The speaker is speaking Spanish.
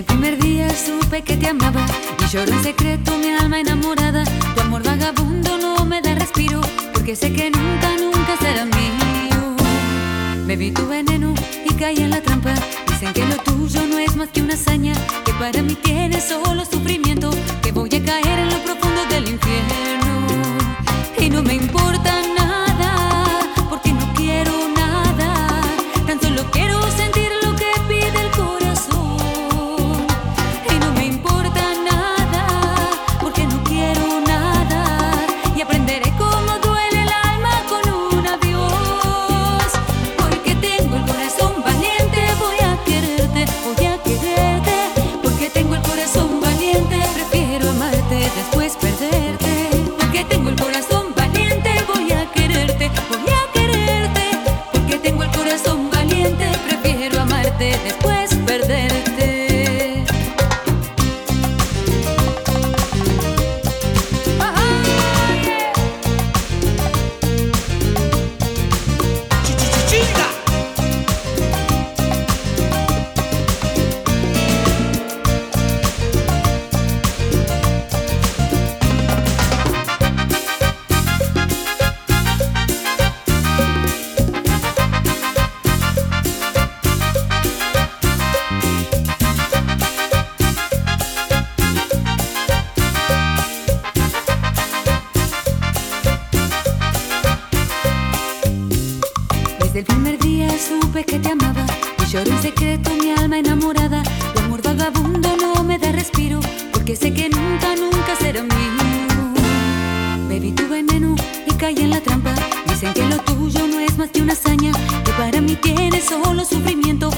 el primer día supe que te amaba y lloro en secreto mi alma enamorada. Tu amor vagabundo no me da respiro porque sé que nunca, nunca será mío. Bebí tu veneno y caí en la trampa. Dicen que lo tuyo no es más que una hazaña, que para mí tienes solo sufrimiento. Desde el primer día supe que te amaba y lloro en secreto mi alma enamorada. Tu amor vagabundo no me da respiro porque sé que nunca, nunca será mío. Bebí tu veneno y caí en la trampa. Dicen que lo tuyo no es más que una hazaña que para mí tiene solo sufrimiento.